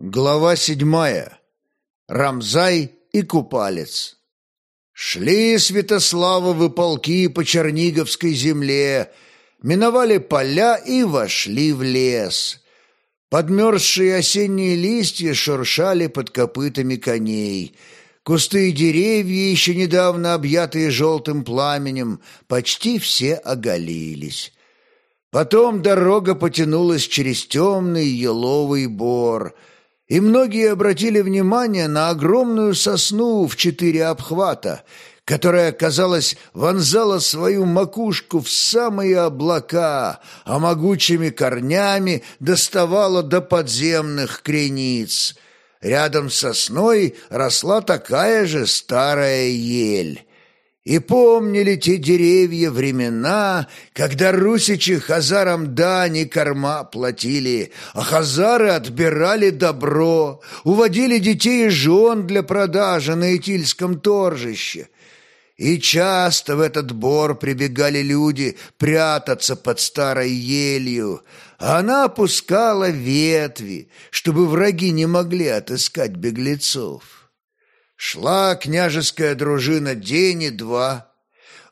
Глава седьмая. Рамзай и Купалец. Шли Святославовы полки по Черниговской земле, миновали поля и вошли в лес. Подмерзшие осенние листья шуршали под копытами коней. Кусты и деревья, еще недавно объятые желтым пламенем, почти все оголились. Потом дорога потянулась через темный еловый бор — и многие обратили внимание на огромную сосну в четыре обхвата, которая, казалось, вонзала свою макушку в самые облака, а могучими корнями доставала до подземных крениц. Рядом с сосной росла такая же старая ель. И помнили те деревья времена, когда русичи хазарам дани корма платили, а хазары отбирали добро, уводили детей и жен для продажи на Итильском торжище. И часто в этот бор прибегали люди прятаться под старой елью, она опускала ветви, чтобы враги не могли отыскать беглецов. Шла княжеская дружина день и два.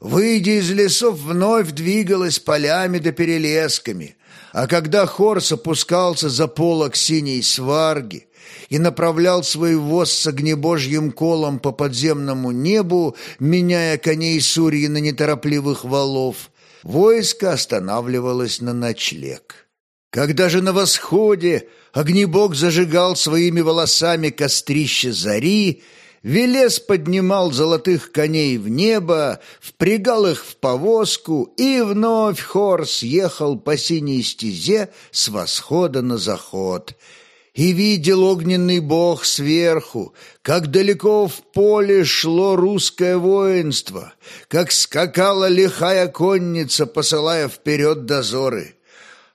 Выйдя из лесов, вновь двигалась полями да перелесками, а когда Хорс опускался за полок синей сварги и направлял свой воз с огнебожьим колом по подземному небу, меняя коней Сурьи на неторопливых валов, войско останавливалось на ночлег. Когда же на восходе огнебог зажигал своими волосами кострище зари, Велес поднимал золотых коней в небо, впрягал их в повозку, и вновь хор съехал по синей стезе с восхода на заход. И видел огненный бог сверху, как далеко в поле шло русское воинство, как скакала лихая конница, посылая вперед дозоры.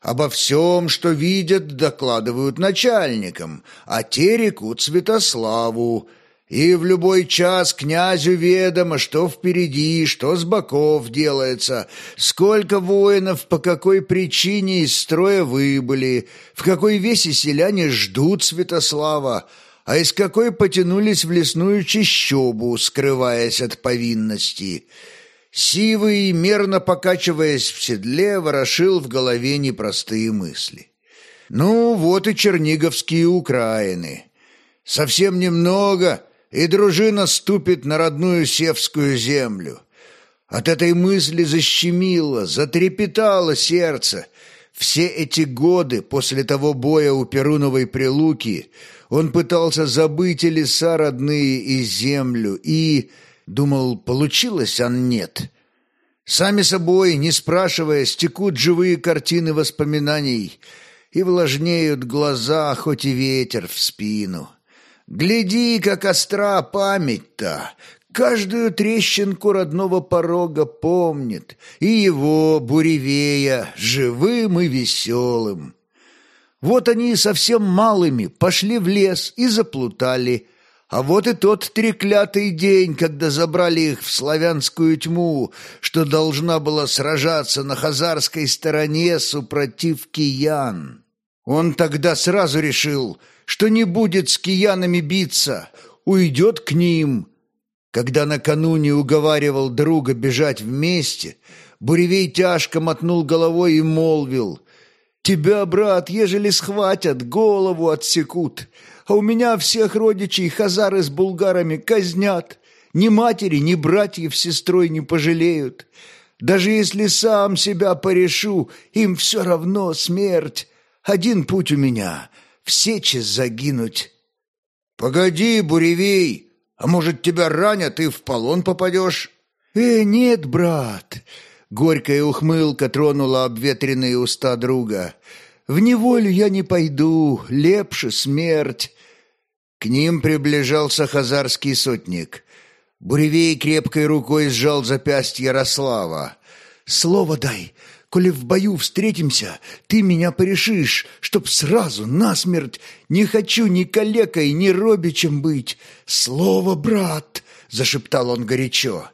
Обо всем, что видят, докладывают начальникам, а те рекут Святославу — и в любой час князю ведомо, что впереди, что с боков делается, сколько воинов по какой причине из строя выбыли, в какой весе селяне ждут Святослава, а из какой потянулись в лесную чащобу, скрываясь от повинности. Сивый, мерно покачиваясь в седле, ворошил в голове непростые мысли. Ну, вот и черниговские Украины. Совсем немного — и дружина ступит на родную севскую землю. От этой мысли защемило, затрепетало сердце. Все эти годы после того боя у Перуновой Прилуки он пытался забыть и леса родные, и землю, и... Думал, получилось, а нет. Сами собой, не спрашивая, стекут живые картины воспоминаний, и влажнеют глаза, хоть и ветер в спину. Гляди, как остра память-то! Каждую трещинку родного порога помнит, и его, буревея, живым и веселым. Вот они совсем малыми пошли в лес и заплутали, а вот и тот треклятый день, когда забрали их в славянскую тьму, что должна была сражаться на хазарской стороне супротив киян. Он тогда сразу решил — что не будет с киянами биться, уйдет к ним. Когда накануне уговаривал друга бежать вместе, Буревей тяжко мотнул головой и молвил, «Тебя, брат, ежели схватят, голову отсекут, а у меня всех родичей хазары с булгарами казнят, ни матери, ни братьев сестрой не пожалеют». Даже если сам себя порешу, им все равно смерть. Один путь у меня в сече загинуть. «Погоди, Буревей, а может, тебя ранят и в полон попадешь?» «Э, нет, брат!» Горькая ухмылка тронула обветренные уста друга. «В неволю я не пойду, лепше смерть!» К ним приближался хазарский сотник. Буревей крепкой рукой сжал запястье Ярослава. «Слово дай, Коли в бою встретимся, ты меня порешишь, чтоб сразу насмерть. Не хочу ни калекой, ни робичем быть. Слово, брат!» — зашептал он горячо.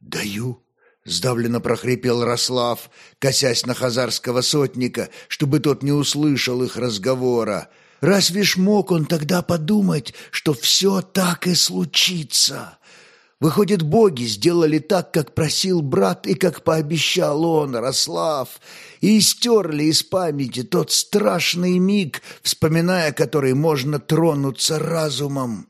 «Даю!» — сдавленно прохрипел Рослав, косясь на хазарского сотника, чтобы тот не услышал их разговора. Разве ж мог он тогда подумать, что все так и случится? Выходит, боги сделали так, как просил брат и как пообещал он, Рослав, и стерли из памяти тот страшный миг, вспоминая который можно тронуться разумом.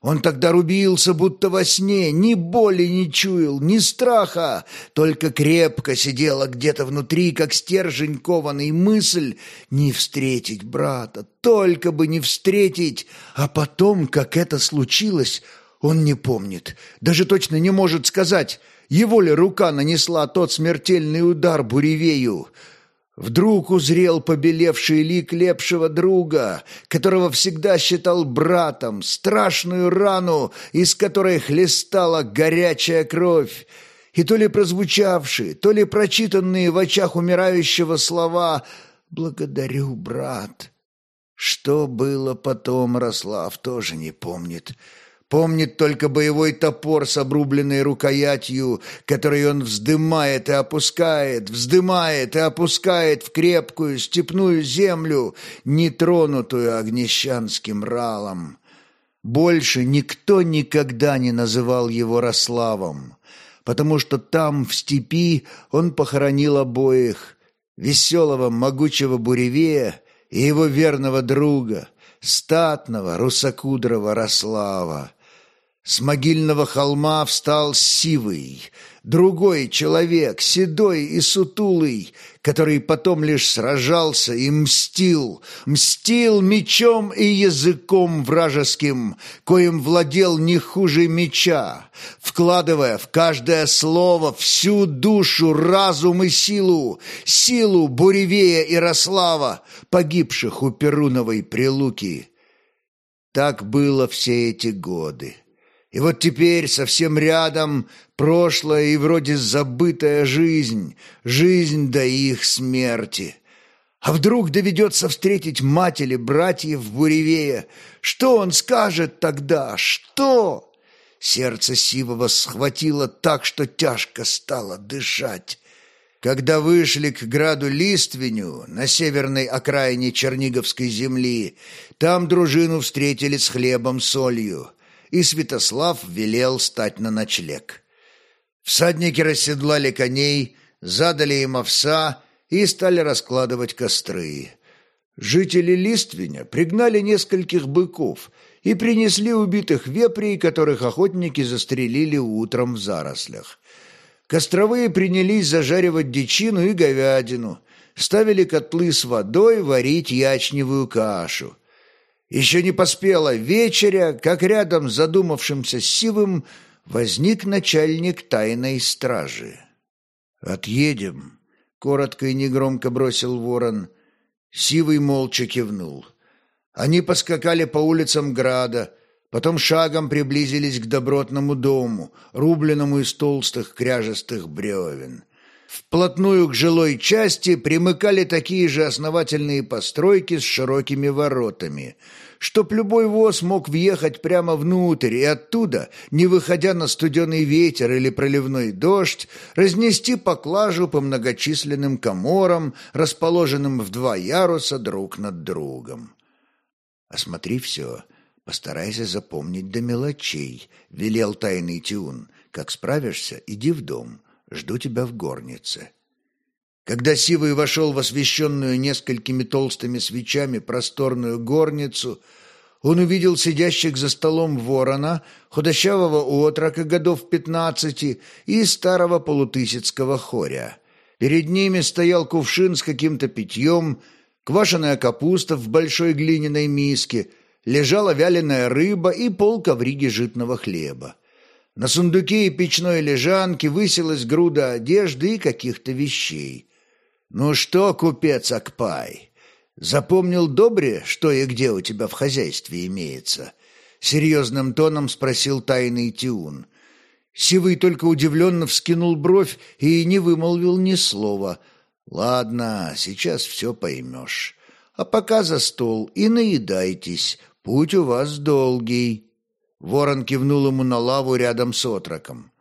Он тогда рубился, будто во сне, ни боли не чуял, ни страха, только крепко сидела где-то внутри, как стержень кованый мысль, не встретить брата, только бы не встретить, а потом, как это случилось, он не помнит, даже точно не может сказать, его ли рука нанесла тот смертельный удар буревею. Вдруг узрел побелевший лик лепшего друга, которого всегда считал братом, страшную рану, из которой хлестала горячая кровь, и то ли прозвучавшие, то ли прочитанные в очах умирающего слова «Благодарю, брат». Что было потом, Рослав тоже не помнит. Помнит только боевой топор с обрубленной рукоятью, который он вздымает и опускает, вздымает и опускает в крепкую степную землю, нетронутую огнещанским ралом. Больше никто никогда не называл его Рославом, потому что там, в степи, он похоронил обоих, веселого могучего буревея и его верного друга, статного русокудрого Рослава. С могильного холма встал сивый, другой человек, седой и сутулый, который потом лишь сражался и мстил, мстил мечом и языком вражеским, коим владел не хуже меча, вкладывая в каждое слово всю душу, разум и силу, силу Буревея и Рослава, погибших у Перуновой прилуки. Так было все эти годы. И вот теперь совсем рядом прошлая и вроде забытая жизнь, жизнь до их смерти. А вдруг доведется встретить мать или братьев Буревея? Что он скажет тогда? Что? Сердце Сивова схватило так, что тяжко стало дышать. Когда вышли к граду Лиственю на северной окраине Черниговской земли, там дружину встретили с хлебом солью и Святослав велел стать на ночлег. Всадники расседлали коней, задали им овса и стали раскладывать костры. Жители Лиственя пригнали нескольких быков и принесли убитых вепрей, которых охотники застрелили утром в зарослях. Костровые принялись зажаривать дичину и говядину, ставили котлы с водой варить ячневую кашу. Еще не поспела вечеря, как рядом с задумавшимся Сивым возник начальник тайной стражи. «Отъедем», — коротко и негромко бросил ворон. Сивый молча кивнул. Они поскакали по улицам града, потом шагом приблизились к добротному дому, рубленному из толстых кряжестых бревен. Вплотную к жилой части примыкали такие же основательные постройки с широкими воротами, чтоб любой воз мог въехать прямо внутрь и оттуда, не выходя на студеный ветер или проливной дождь, разнести поклажу по многочисленным коморам, расположенным в два яруса друг над другом. «Осмотри все, постарайся запомнить до мелочей», — велел тайный Тиун. «Как справишься, иди в дом». Жду тебя в горнице». Когда Сивый вошел в освещенную несколькими толстыми свечами просторную горницу, он увидел сидящих за столом ворона, худощавого отрока годов пятнадцати и старого полутысяцкого хоря. Перед ними стоял кувшин с каким-то питьем, квашеная капуста в большой глиняной миске, лежала вяленая рыба и пол ковриги житного хлеба. На сундуке и печной лежанке высилась груда одежды и каких-то вещей. «Ну что, купец Акпай, запомнил добре, что и где у тебя в хозяйстве имеется?» Серьезным тоном спросил тайный Тиун. Сивый только удивленно вскинул бровь и не вымолвил ни слова. «Ладно, сейчас все поймешь. А пока за стол и наедайтесь, путь у вас долгий». Ворон кивнул ему на лаву рядом с отроком.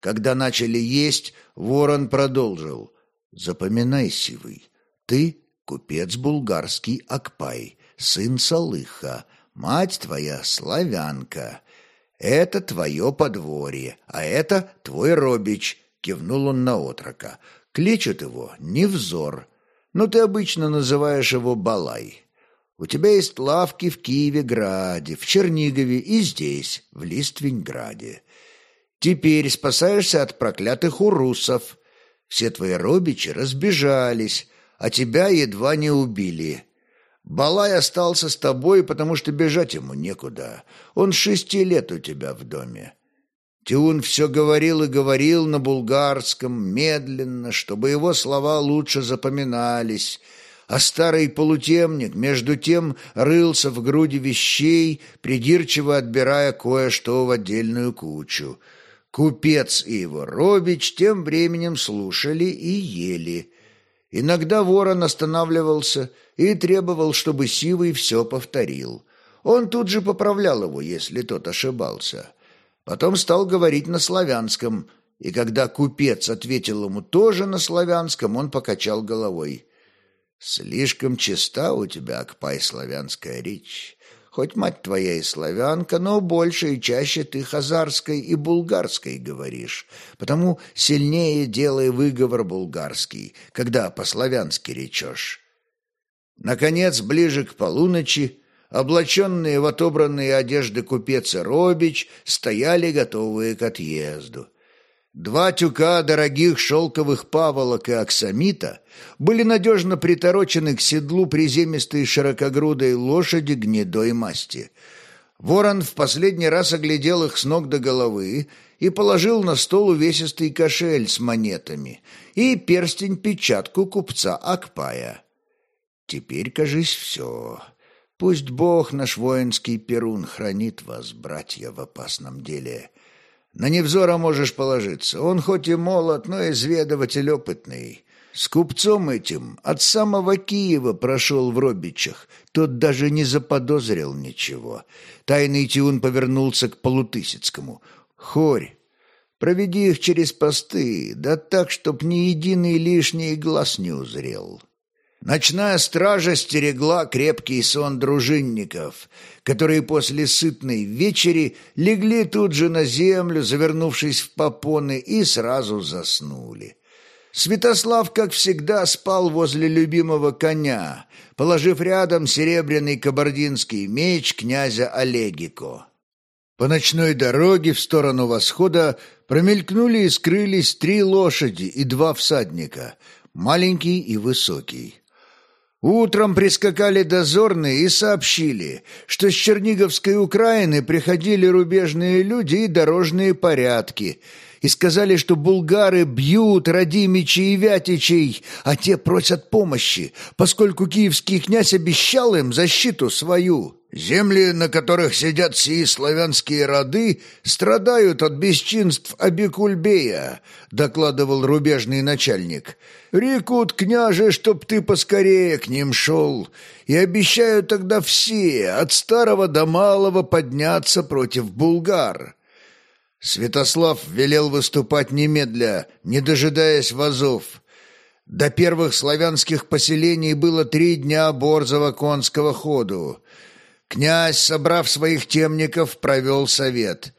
Когда начали есть, ворон продолжил. «Запоминай, Сивый, ты купец булгарский Акпай, сын Салыха, мать твоя славянка. Это твое подворье, а это твой робич, кивнул он на отрока. Кличут его Невзор, но ты обычно называешь его Балай. У тебя есть лавки в Киеве-Граде, в Чернигове и здесь, в Лиственграде. Теперь спасаешься от проклятых урусов. Все твои робичи разбежались, а тебя едва не убили. Балай остался с тобой, потому что бежать ему некуда. Он шести лет у тебя в доме. Тиун все говорил и говорил на булгарском, медленно, чтобы его слова лучше запоминались, а старый полутемник, между тем, рылся в груди вещей, придирчиво отбирая кое-что в отдельную кучу. Купец и его робич тем временем слушали и ели. Иногда ворон останавливался и требовал, чтобы Сивый все повторил. Он тут же поправлял его, если тот ошибался. Потом стал говорить на славянском, и когда купец ответил ему тоже на славянском, он покачал головой. «Слишком чиста у тебя, Акпай, славянская речь. Хоть мать твоя и славянка, но больше и чаще ты хазарской и булгарской говоришь, потому сильнее делай выговор булгарский, когда по-славянски речешь». Наконец, ближе к полуночи, облаченные в отобранные одежды купец и робич, стояли готовые к отъезду. Два тюка дорогих шелковых паволок и аксамита были надежно приторочены к седлу приземистой широкогрудой лошади гнедой масти. Ворон в последний раз оглядел их с ног до головы и положил на стол увесистый кошель с монетами и перстень-печатку купца Акпая. «Теперь, кажись, все». Пусть Бог наш воинский Перун хранит вас, братья, в опасном деле. На Невзора можешь положиться. Он хоть и молод, но изведыватель опытный. С купцом этим от самого Киева прошел в Робичах. Тот даже не заподозрил ничего. Тайный Тиун повернулся к Полутысяцкому. «Хорь, проведи их через посты, да так, чтоб ни единый лишний глаз не узрел». Ночная стража стерегла крепкий сон дружинников, которые после сытной вечери легли тут же на землю, завернувшись в попоны, и сразу заснули. Святослав, как всегда, спал возле любимого коня, положив рядом серебряный кабардинский меч князя Олегико. По ночной дороге в сторону восхода промелькнули и скрылись три лошади и два всадника, маленький и высокий. Утром прискакали дозорные и сообщили, что с Черниговской Украины приходили рубежные люди и дорожные порядки, и сказали, что булгары бьют Радимичей и Вятичей, а те просят помощи, поскольку киевский князь обещал им защиту свою. Земли, на которых сидят сии славянские роды, страдают от бесчинств Абикульбея, докладывал рубежный начальник. Рекут, княже, чтоб ты поскорее к ним шел, и обещают тогда все, от старого до малого, подняться против булгар. Святослав велел выступать немедля, не дожидаясь вазов. До первых славянских поселений было три дня борзого конского ходу. Князь, собрав своих темников, провел совет.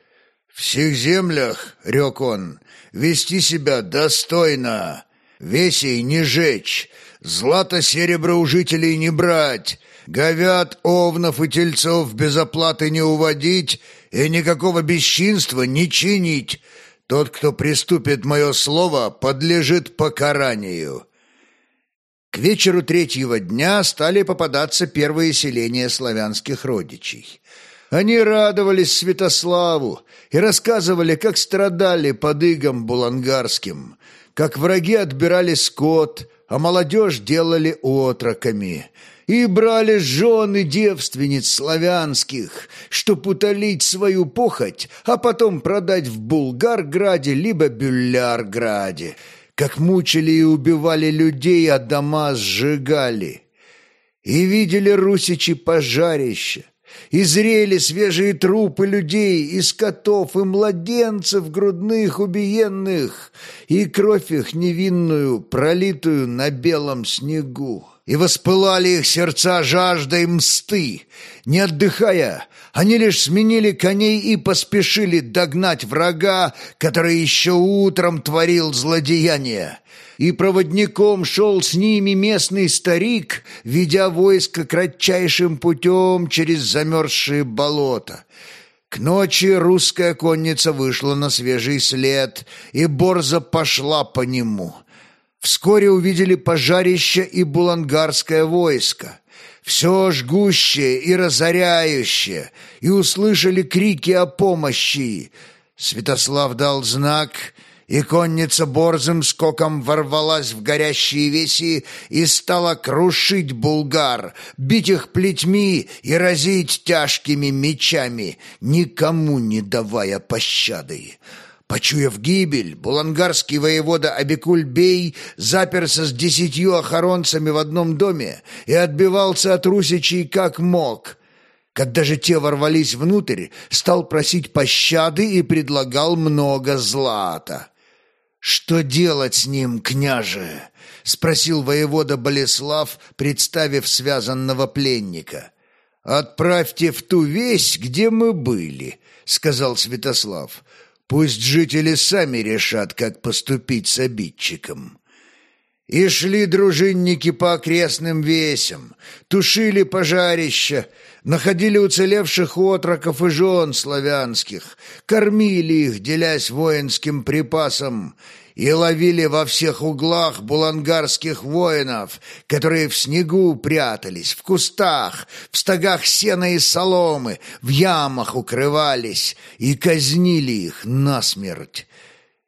«В всех землях, — рек он, — вести себя достойно, весей не жечь, злато-серебро у жителей не брать, говят, овнов и тельцов без оплаты не уводить и никакого бесчинства не чинить. Тот, кто приступит мое слово, подлежит покаранию. К вечеру третьего дня стали попадаться первые селения славянских родичей. Они радовались Святославу и рассказывали, как страдали под игом булангарским, как враги отбирали скот, а молодежь делали отроками, и брали жены девственниц славянских, чтоб утолить свою похоть, а потом продать в Булгарграде либо Бюллярграде – как мучили и убивали людей, а дома сжигали. И видели русичи пожарища, и зрели свежие трупы людей, и скотов, и младенцев грудных убиенных, и кровь их невинную, пролитую на белом снегу. И воспылали их сердца жаждой мсты. Не отдыхая, они лишь сменили коней и поспешили догнать врага, который еще утром творил злодеяния. И проводником шел с ними местный старик, ведя войско кратчайшим путем через замерзшие болота. К ночи русская конница вышла на свежий след, и борза пошла по нему — Вскоре увидели пожарище и булангарское войско, все жгущее и разоряющее, и услышали крики о помощи. Святослав дал знак, и конница борзым скоком ворвалась в горящие веси и стала крушить булгар, бить их плетьми и разить тяжкими мечами, никому не давая пощады. Почуяв гибель, булангарский воевода Абикуль-бей заперся с десятью охоронцами в одном доме и отбивался от русичей как мог. Когда же те ворвались внутрь, стал просить пощады и предлагал много злата. «Что делать с ним, княже?» — спросил воевода Болеслав, представив связанного пленника. «Отправьте в ту весь, где мы были», — сказал Святослав. Пусть жители сами решат, как поступить с обидчиком. И шли дружинники по окрестным весям, тушили пожарища, находили уцелевших отроков и жен славянских, кормили их, делясь воинским припасом, и ловили во всех углах булангарских воинов, которые в снегу прятались, в кустах, в стогах сена и соломы, в ямах укрывались и казнили их насмерть.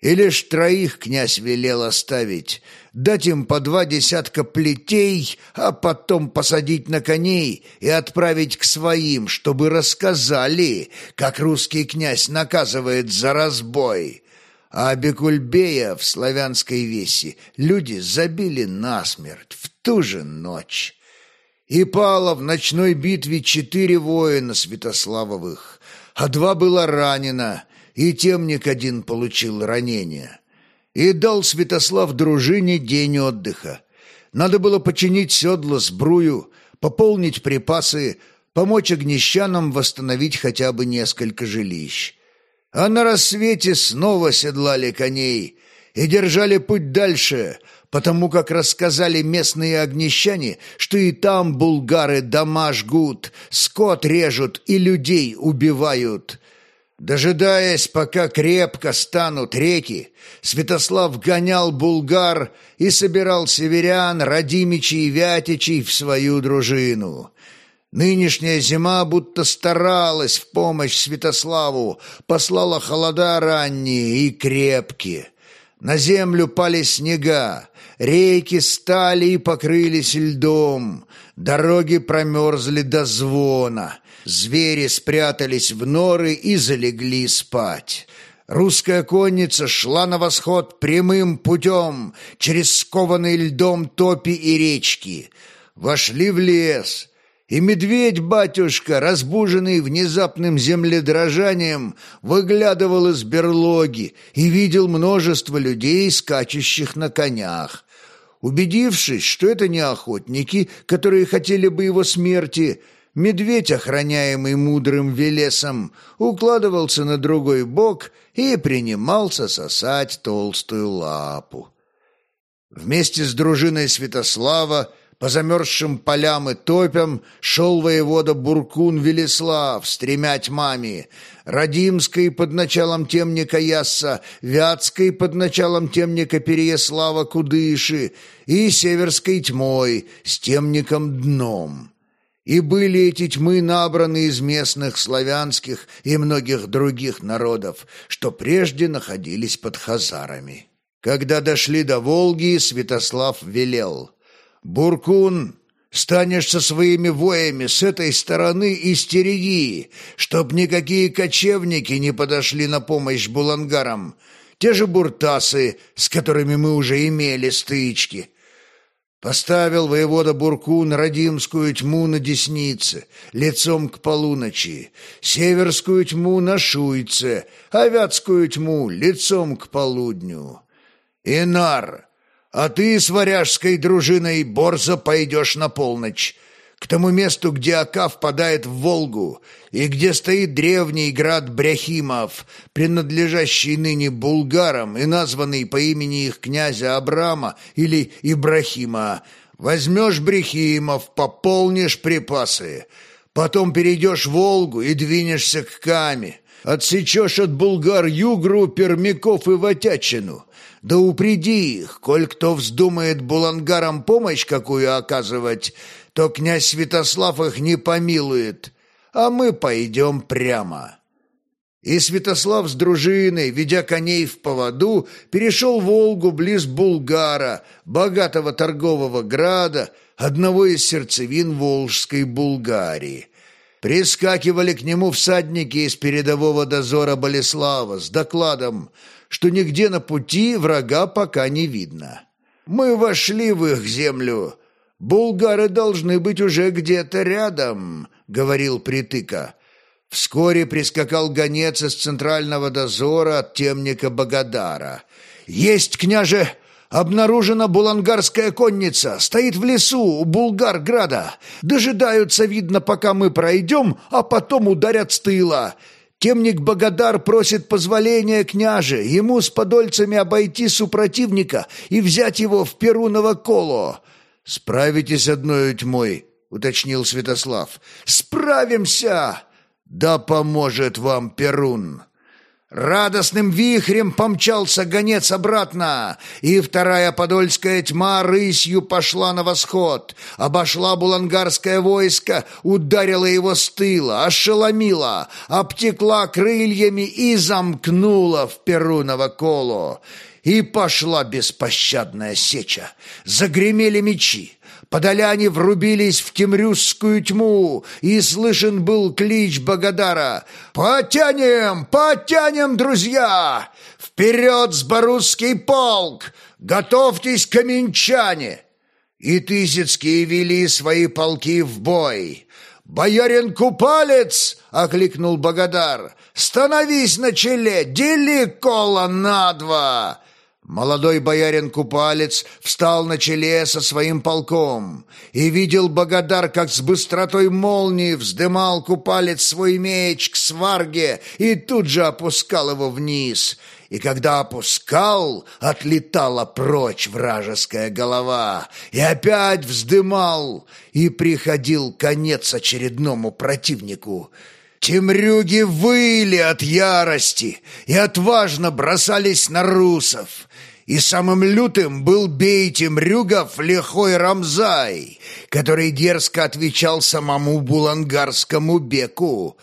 И лишь троих князь велел оставить, дать им по два десятка плетей, а потом посадить на коней и отправить к своим, чтобы рассказали, как русский князь наказывает за разбой а Бекульбея в славянской весе люди забили насмерть в ту же ночь. И пало в ночной битве четыре воина Святославовых, а два было ранено, и темник один получил ранение. И дал Святослав дружине день отдыха. Надо было починить седло, сбрую, пополнить припасы, помочь огнещанам восстановить хотя бы несколько жилищ а на рассвете снова седлали коней и держали путь дальше, потому как рассказали местные огнещане, что и там булгары дома жгут, скот режут и людей убивают. Дожидаясь, пока крепко станут реки, Святослав гонял булгар и собирал северян, родимичей и вятичей в свою дружину. Нынешняя зима будто старалась в помощь Святославу, послала холода ранние и крепкие. На землю пали снега, реки стали и покрылись льдом, дороги промерзли до звона, звери спрятались в норы и залегли спать. Русская конница шла на восход прямым путем через скованные льдом топи и речки. Вошли в лес, и медведь-батюшка, разбуженный внезапным земледрожанием, выглядывал из берлоги и видел множество людей, скачущих на конях. Убедившись, что это не охотники, которые хотели бы его смерти, медведь, охраняемый мудрым Велесом, укладывался на другой бок и принимался сосать толстую лапу. Вместе с дружиной Святослава по замерзшим полям и топям шел воевода Буркун Велислав с тремя тьмами, Радимской под началом темника Ясса, Вятской под началом темника Переяслава Кудыши и Северской тьмой с темником Дном. И были эти тьмы набраны из местных славянских и многих других народов, что прежде находились под хазарами. Когда дошли до Волги, Святослав велел — «Буркун, станешь со своими воями с этой стороны и стереги, чтоб никакие кочевники не подошли на помощь булангарам, те же буртасы, с которыми мы уже имели стычки». Поставил воевода Буркун Радимскую тьму на деснице, лицом к полуночи, Северскую тьму на Шуйце, а Вятскую тьму лицом к полудню. Инар, а ты с варяжской дружиной борзо пойдешь на полночь, к тому месту, где Ока впадает в Волгу, и где стоит древний град Бряхимов, принадлежащий ныне булгарам и названный по имени их князя Абрама или Ибрахима. Возьмешь Брехимов, пополнишь припасы, потом перейдешь Волгу и двинешься к Каме, отсечешь от булгар Югру, Пермяков и Ватячину» да упреди их, коль кто вздумает булангарам помощь какую оказывать, то князь Святослав их не помилует, а мы пойдем прямо». И Святослав с дружиной, ведя коней в поводу, перешел Волгу близ Булгара, богатого торгового града, одного из сердцевин Волжской Булгарии. Прискакивали к нему всадники из передового дозора Болеслава с докладом, что нигде на пути врага пока не видно. Мы вошли в их землю, «Булгары должны быть уже где-то рядом», — говорил Притыка. Вскоре прискакал гонец из центрального дозора от темника Богадара. «Есть, княже! Обнаружена булангарская конница! Стоит в лесу у Булгарграда! Дожидаются, видно, пока мы пройдем, а потом ударят с тыла!» Темник Богадар просит позволения княже ему с подольцами обойти супротивника и взять его в Перуново коло. «Справитесь одной тьмой», — уточнил Святослав. «Справимся!» «Да поможет вам Перун!» Радостным вихрем помчался гонец обратно, и вторая подольская тьма рысью пошла на восход, обошла булангарское войско, ударила его с тыла, ошеломила, обтекла крыльями и замкнула в Перуново коло. И пошла беспощадная сеча. Загремели мечи. Подоляне врубились в темрюзскую тьму, и слышен был клич Богадара «Потянем! Потянем, друзья! Вперед, сборусский полк! Готовьтесь, каменчане!» И Тысяцкие вели свои полки в бой. «Боярин Купалец!» — окликнул Богодар. «Становись на челе! Дели кола на два!» Молодой боярин Купалец встал на челе со своим полком и видел Богодар, как с быстротой молнии вздымал Купалец свой меч к сварге и тут же опускал его вниз. И когда опускал, отлетала прочь вражеская голова, и опять вздымал, и приходил конец очередному противнику — Темрюги выли от ярости и отважно бросались на русов. И самым лютым был бей темрюгов лихой Рамзай, который дерзко отвечал самому булангарскому беку,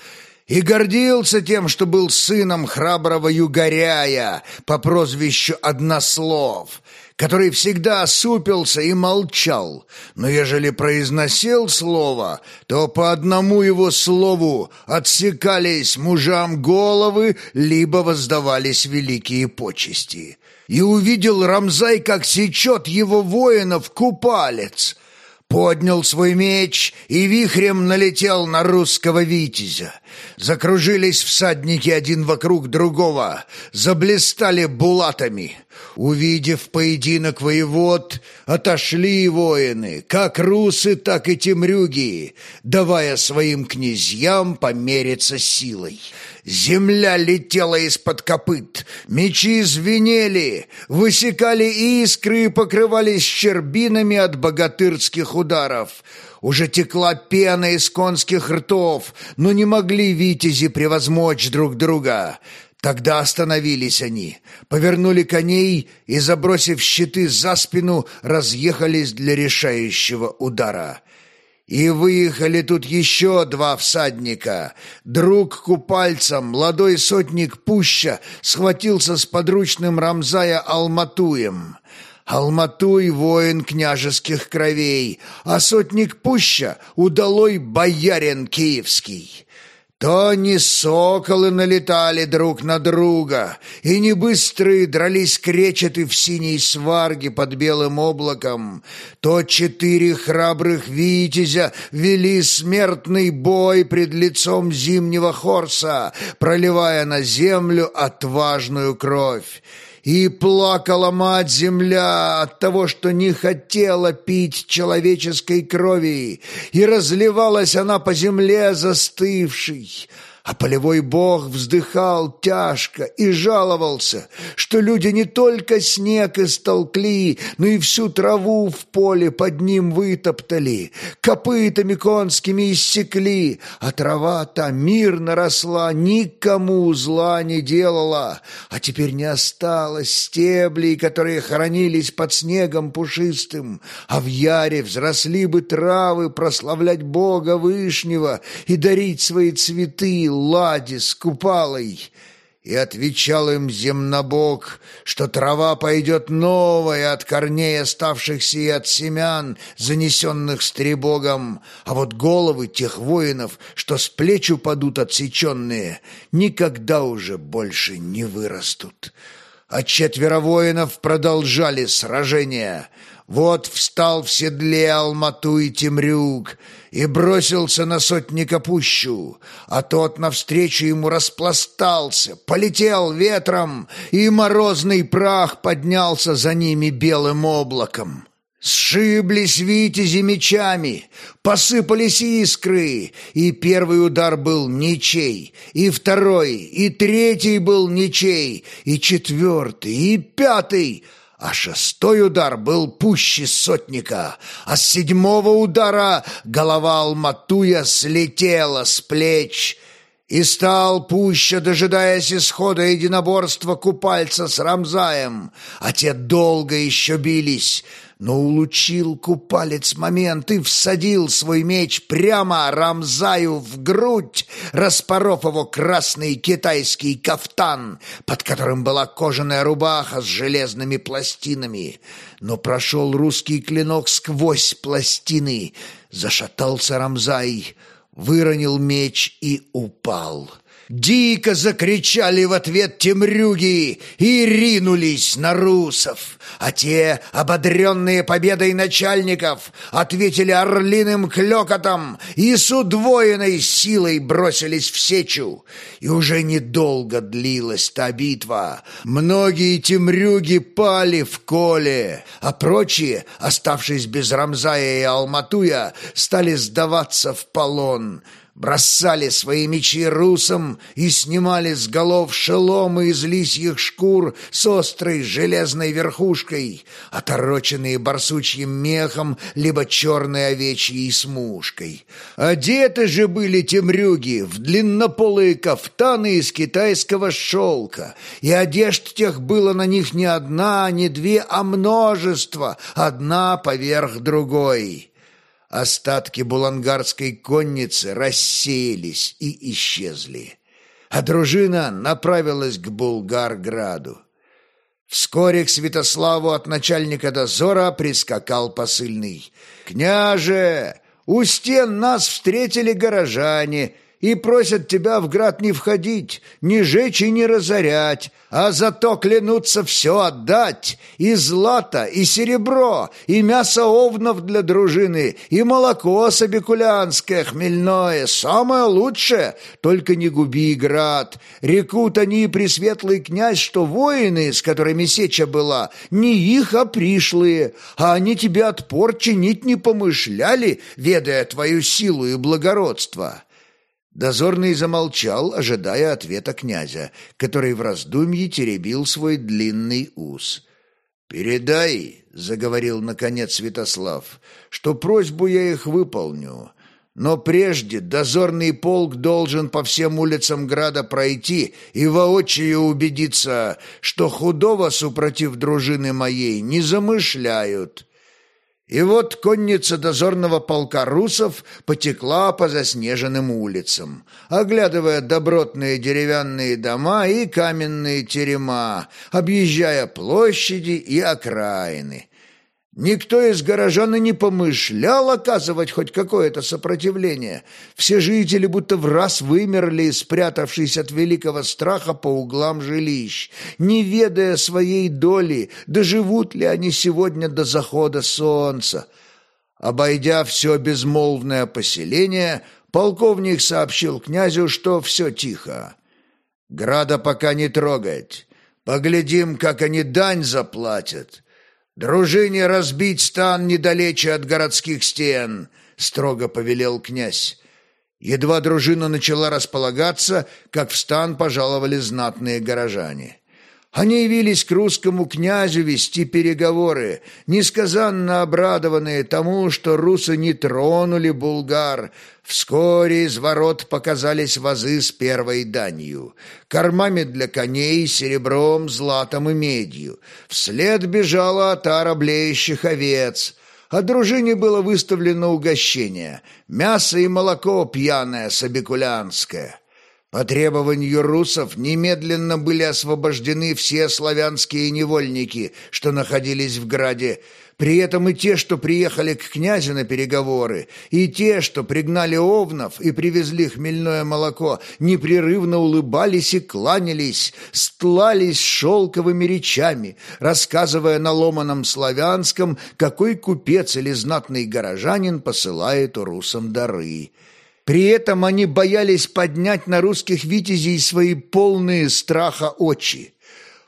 и гордился тем, что был сыном храброго югоряя по прозвищу Однослов, который всегда осупился и молчал, но ежели произносил слово, то по одному его слову отсекались мужам головы, либо воздавались великие почести. И увидел Рамзай, как сечет его воинов купалец — поднял свой меч и вихрем налетел на русского витязя. Закружились всадники один вокруг другого, заблистали булатами. Увидев поединок воевод, отошли воины, как русы, так и темрюги, давая своим князьям помериться силой. Земля летела из-под копыт, мечи звенели, высекали искры и покрывались щербинами от богатырских ударов. Уже текла пена из конских ртов, но не могли витязи превозмочь друг друга. Тогда остановились они, повернули коней и, забросив щиты за спину, разъехались для решающего удара. И выехали тут еще два всадника. Друг купальца, молодой сотник Пуща, схватился с подручным Рамзая Алматуем. Алматуй — воин княжеских кровей, а сотник Пуща — удалой боярин киевский. То не соколы налетали друг на друга, и не быстрые дрались кречеты в синей сварге под белым облаком, то четыре храбрых витязя вели смертный бой пред лицом зимнего хорса, проливая на землю отважную кровь И плакала мать-земля от того, что не хотела пить человеческой крови, и разливалась она по земле застывшей, а полевой бог вздыхал тяжко и жаловался, что люди не только снег истолкли, но и всю траву в поле под ним вытоптали, копытами конскими иссекли, а трава-то мирно росла, никому зла не делала, а теперь не осталось стеблей, которые хранились под снегом пушистым, а в яре взросли бы травы прославлять Бога Вышнего и дарить свои цветы, ладе с купалой, и отвечал им земнобог, что трава пойдет новая от корней оставшихся и от семян, занесенных стребогом, а вот головы тех воинов, что с плеч упадут отсеченные, никогда уже больше не вырастут. А четверо воинов продолжали сражение — вот встал в седле Алмату и Темрюк и бросился на сотника пущу, а тот навстречу ему распластался, полетел ветром, и морозный прах поднялся за ними белым облаком. Сшиблись витязи мечами, посыпались искры, и первый удар был ничей, и второй, и третий был ничей, и четвертый, и пятый — а шестой удар был пуще сотника, а с седьмого удара голова Алматуя слетела с плеч и стал пуще, дожидаясь исхода единоборства купальца с Рамзаем, а те долго еще бились, но улучил купалец момент и всадил свой меч прямо Рамзаю в грудь, распоров его красный китайский кафтан, под которым была кожаная рубаха с железными пластинами. Но прошел русский клинок сквозь пластины, зашатался Рамзай, выронил меч и упал. Дико закричали в ответ темрюги и ринулись на русов, а те, ободренные победой начальников, ответили орлиным клёкотом и с удвоенной силой бросились в сечу. И уже недолго длилась та битва. Многие темрюги пали в коле, а прочие, оставшись без Рамзая и Алматуя, стали сдаваться в полон — бросали свои мечи русам и снимали с голов шеломы из лисьих шкур с острой железной верхушкой, отороченные барсучьим мехом либо черной овечьей смушкой. Одеты же были темрюги в длиннополые кафтаны из китайского шелка, и одежд тех было на них не одна, не две, а множество, одна поверх другой. Остатки булангарской конницы рассеялись и исчезли, а дружина направилась к Булгарграду. Вскоре к Святославу от начальника дозора прискакал посыльный. «Княже, у стен нас встретили горожане и просят тебя в град не входить, не жечь и не разорять, а зато клянутся все отдать, и злато, и серебро, и мясо овнов для дружины, и молоко собекулянское, хмельное, самое лучшее, только не губи град. Рекут они, пресветлый князь, что воины, с которыми сеча была, не их, а пришлые, а они тебе отпор чинить не помышляли, ведая твою силу и благородство». Дозорный замолчал, ожидая ответа князя, который в раздумье теребил свой длинный ус. «Передай», — заговорил наконец Святослав, — «что просьбу я их выполню. Но прежде дозорный полк должен по всем улицам града пройти и воочию убедиться, что худого, супротив дружины моей, не замышляют». И вот конница дозорного полка русов потекла по заснеженным улицам, оглядывая добротные деревянные дома и каменные терема, объезжая площади и окраины. Никто из горожан и не помышлял оказывать хоть какое-то сопротивление. Все жители будто в раз вымерли, спрятавшись от великого страха по углам жилищ, не ведая своей доли, доживут ли они сегодня до захода солнца. Обойдя все безмолвное поселение, полковник сообщил князю, что все тихо. «Града пока не трогать». Поглядим, как они дань заплатят. Дружине разбить стан недалече от городских стен, строго повелел князь. Едва дружина начала располагаться, как в стан пожаловали знатные горожане. Они явились к русскому князю вести переговоры, несказанно обрадованные тому, что русы не тронули булгар. Вскоре из ворот показались вазы с первой данью, кормами для коней, серебром, златом и медью. Вслед бежала отара блеющих овец — а дружине было выставлено угощение – мясо и молоко пьяное собекулянское. По требованию русов немедленно были освобождены все славянские невольники, что находились в Граде, при этом и те, что приехали к князю на переговоры, и те, что пригнали овнов и привезли хмельное молоко, непрерывно улыбались и кланялись, стлались шелковыми речами, рассказывая на ломаном славянском, какой купец или знатный горожанин посылает русам дары. При этом они боялись поднять на русских витязей свои полные страха очи.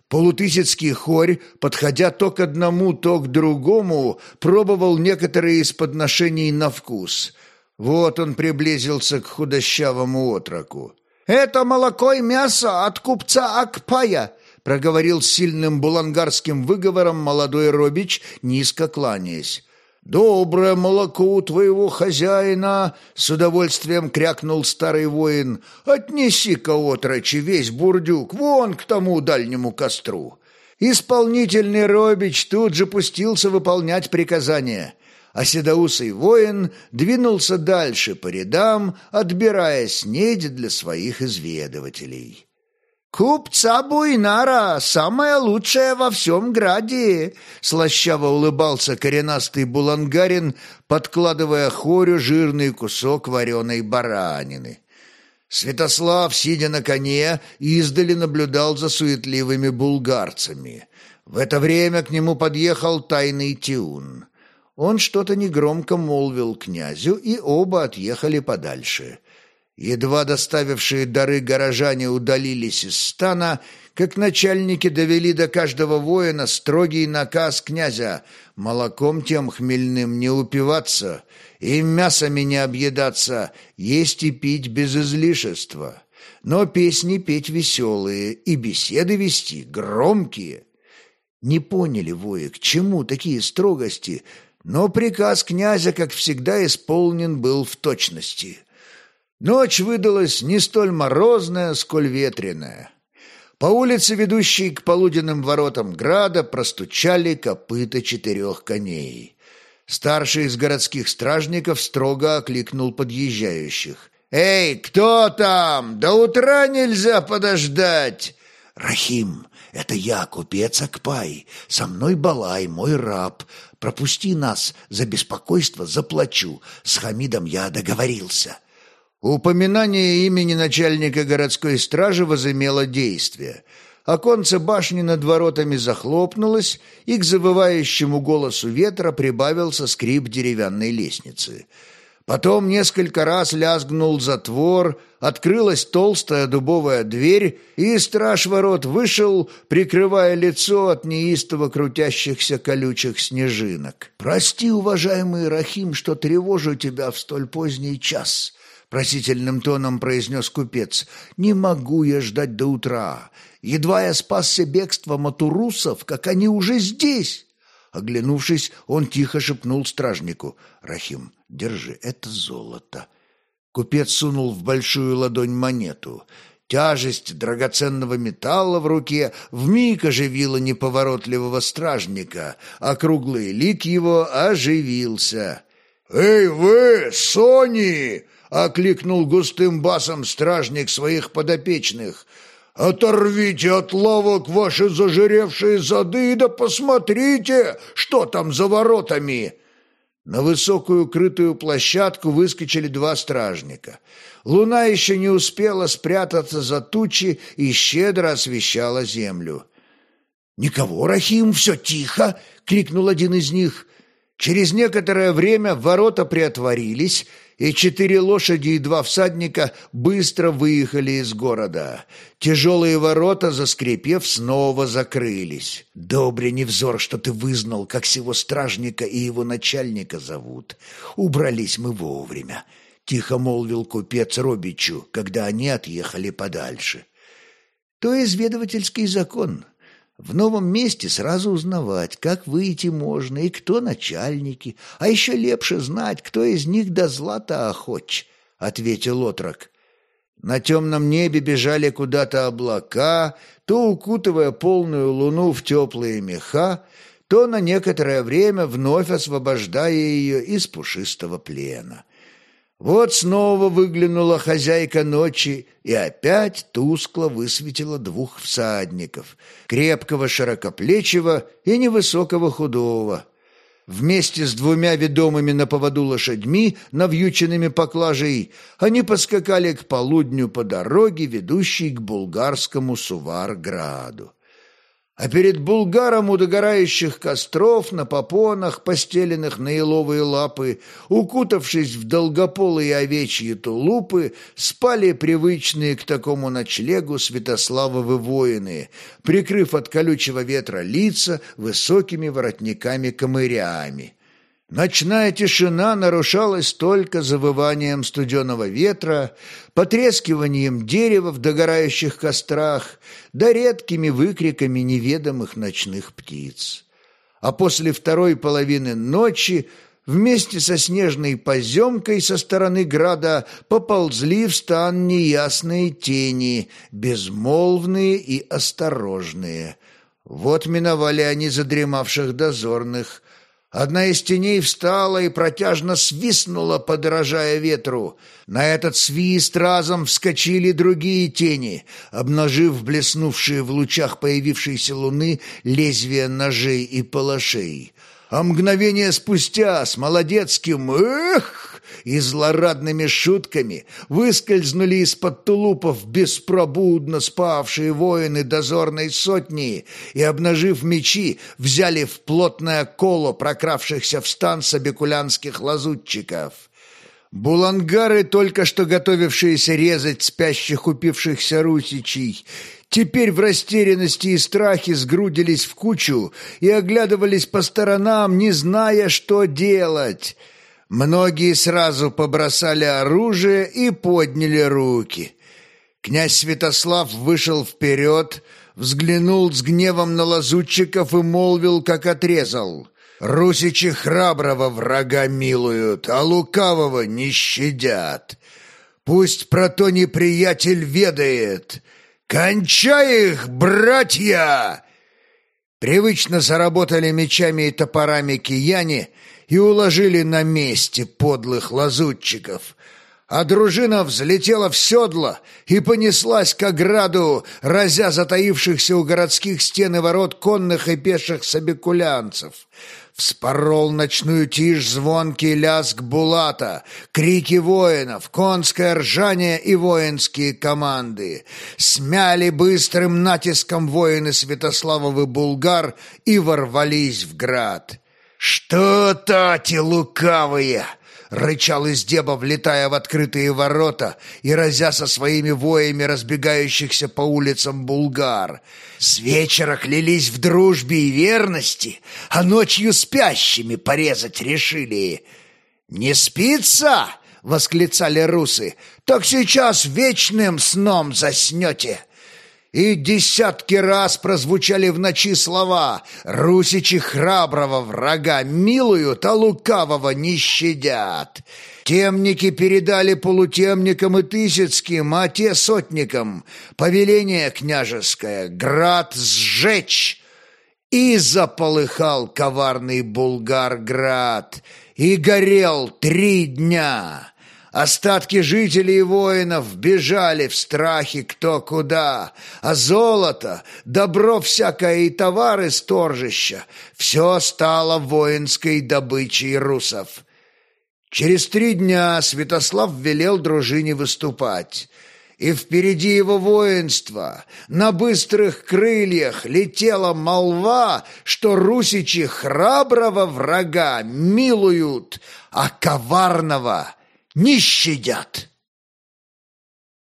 Полутысяцкий хорь, подходя то к одному, то к другому, пробовал некоторые из подношений на вкус. Вот он приблизился к худощавому отроку. «Это молоко и мясо от купца Акпая», проговорил сильным булангарским выговором молодой робич, низко кланяясь. «Доброе молоко у твоего хозяина!» — с удовольствием крякнул старый воин. «Отнеси-ка, отрочи, весь бурдюк вон к тому дальнему костру!» Исполнительный Робич тут же пустился выполнять приказания, а седоусый воин двинулся дальше по рядам, отбирая снедь для своих изведывателей. «Купца Буйнара, самая лучшая во всем граде!» Слащаво улыбался коренастый булангарин, подкладывая хорю жирный кусок вареной баранины. Святослав, сидя на коне, издали наблюдал за суетливыми булгарцами. В это время к нему подъехал тайный Тиун. Он что-то негромко молвил князю, и оба отъехали подальше. Едва доставившие дары горожане удалились из стана, как начальники довели до каждого воина строгий наказ князя молоком тем хмельным не упиваться и мясами не объедаться, есть и пить без излишества. Но песни петь веселые и беседы вести громкие. Не поняли вои, к чему такие строгости, но приказ князя, как всегда, исполнен был в точности. Ночь выдалась не столь морозная, сколь ветреная. По улице, ведущей к полуденным воротам града, простучали копыта четырех коней. Старший из городских стражников строго окликнул подъезжающих. «Эй, кто там? До утра нельзя подождать!» «Рахим, это я, купец Акпай. Со мной Балай, мой раб. Пропусти нас, за беспокойство заплачу. С Хамидом я договорился». Упоминание имени начальника городской стражи возымело действие. Оконце башни над воротами захлопнулось, и к завывающему голосу ветра прибавился скрип деревянной лестницы. Потом несколько раз лязгнул затвор, открылась толстая дубовая дверь, и страж ворот вышел, прикрывая лицо от неистово крутящихся колючих снежинок. «Прости, уважаемый Рахим, что тревожу тебя в столь поздний час», — просительным тоном произнес купец. «Не могу я ждать до утра. Едва я спасся бегством от урусов, как они уже здесь». Оглянувшись, он тихо шепнул стражнику. «Рахим, держи, это золото». Купец сунул в большую ладонь монету. Тяжесть драгоценного металла в руке вмиг оживила неповоротливого стражника, а круглый лик его оживился. «Эй вы, Сони!» — окликнул густым басом стражник своих подопечных. «Оторвите от лавок ваши зажиревшие зады, да посмотрите, что там за воротами!» На высокую крытую площадку выскочили два стражника. Луна еще не успела спрятаться за тучи и щедро освещала землю. «Никого, Рахим, все тихо!» — крикнул один из них. Через некоторое время ворота приотворились, и четыре лошади и два всадника быстро выехали из города. Тяжелые ворота, заскрипев, снова закрылись. «Добре невзор, что ты вызнал, как сего стражника и его начальника зовут. Убрались мы вовремя», — тихо молвил купец Робичу, когда они отъехали подальше. «То изведовательский закон». В новом месте сразу узнавать, как выйти можно и кто начальники, а еще лепше знать, кто из них до злата охоч, — ответил отрок. На темном небе бежали куда-то облака, то укутывая полную луну в теплые меха, то на некоторое время вновь освобождая ее из пушистого плена. Вот снова выглянула хозяйка ночи и опять тускло высветила двух всадников, крепкого широкоплечего и невысокого худого. Вместе с двумя ведомыми на поводу лошадьми, навьюченными поклажей, они поскакали к полудню по дороге, ведущей к булгарскому Суварграду. А перед булгаром у догорающих костров на попонах, постеленных на еловые лапы, укутавшись в долгополые овечьи тулупы, спали привычные к такому ночлегу святославовы воины, прикрыв от колючего ветра лица высокими воротниками-камырями. Ночная тишина нарушалась только завыванием студеного ветра, потрескиванием дерева в догорающих кострах, да редкими выкриками неведомых ночных птиц. А после второй половины ночи вместе со снежной поземкой со стороны града поползли в стан неясные тени, безмолвные и осторожные. Вот миновали они задремавших дозорных, Одна из теней встала и протяжно свистнула, подражая ветру. На этот свист разом вскочили другие тени, обнажив блеснувшие в лучах появившейся луны лезвия ножей и палашей. А мгновение спустя с молодецким «Эх!» И злорадными шутками выскользнули из-под тулупов беспробудно спавшие воины дозорной сотни и, обнажив мечи, взяли в плотное коло прокравшихся в стан сабекулянских лазутчиков. Булангары, только что готовившиеся резать спящих упившихся русичей, теперь в растерянности и страхе сгрудились в кучу и оглядывались по сторонам, не зная, что делать — Многие сразу побросали оружие и подняли руки. Князь Святослав вышел вперед, взглянул с гневом на лазутчиков и молвил, как отрезал. «Русичи храброго врага милуют, а лукавого не щадят. Пусть про то неприятель ведает. Кончай их, братья!» Привычно заработали мечами и топорами кияне, и уложили на месте подлых лазутчиков. А дружина взлетела в седло и понеслась к ограду, разя затаившихся у городских стен и ворот конных и пеших собекулянцев. Вспорол ночную тишь звонкий лязг булата, крики воинов, конское ржание и воинские команды. Смяли быстрым натиском воины Святославовы булгар и ворвались в град. «Что, тати лукавые!» — рычал из деба, влетая в открытые ворота и разя со своими воями разбегающихся по улицам булгар. С вечера клялись в дружбе и верности, а ночью спящими порезать решили. «Не спится?» — восклицали русы. «Так сейчас вечным сном заснете!» И десятки раз прозвучали в ночи слова «Русичи храброго врага милуют, а лукавого не щадят». Темники передали полутемникам и тысяцким, а те сотникам. Повеление княжеское — град сжечь. И заполыхал коварный Булгарград, и горел три дня. Остатки жителей и воинов бежали в страхе кто куда, а золото, добро всякое и товары с торжища — все стало воинской добычей русов. Через три дня Святослав велел дружине выступать, и впереди его воинства на быстрых крыльях летела молва, что русичи храброго врага милуют, а коварного — не щадят.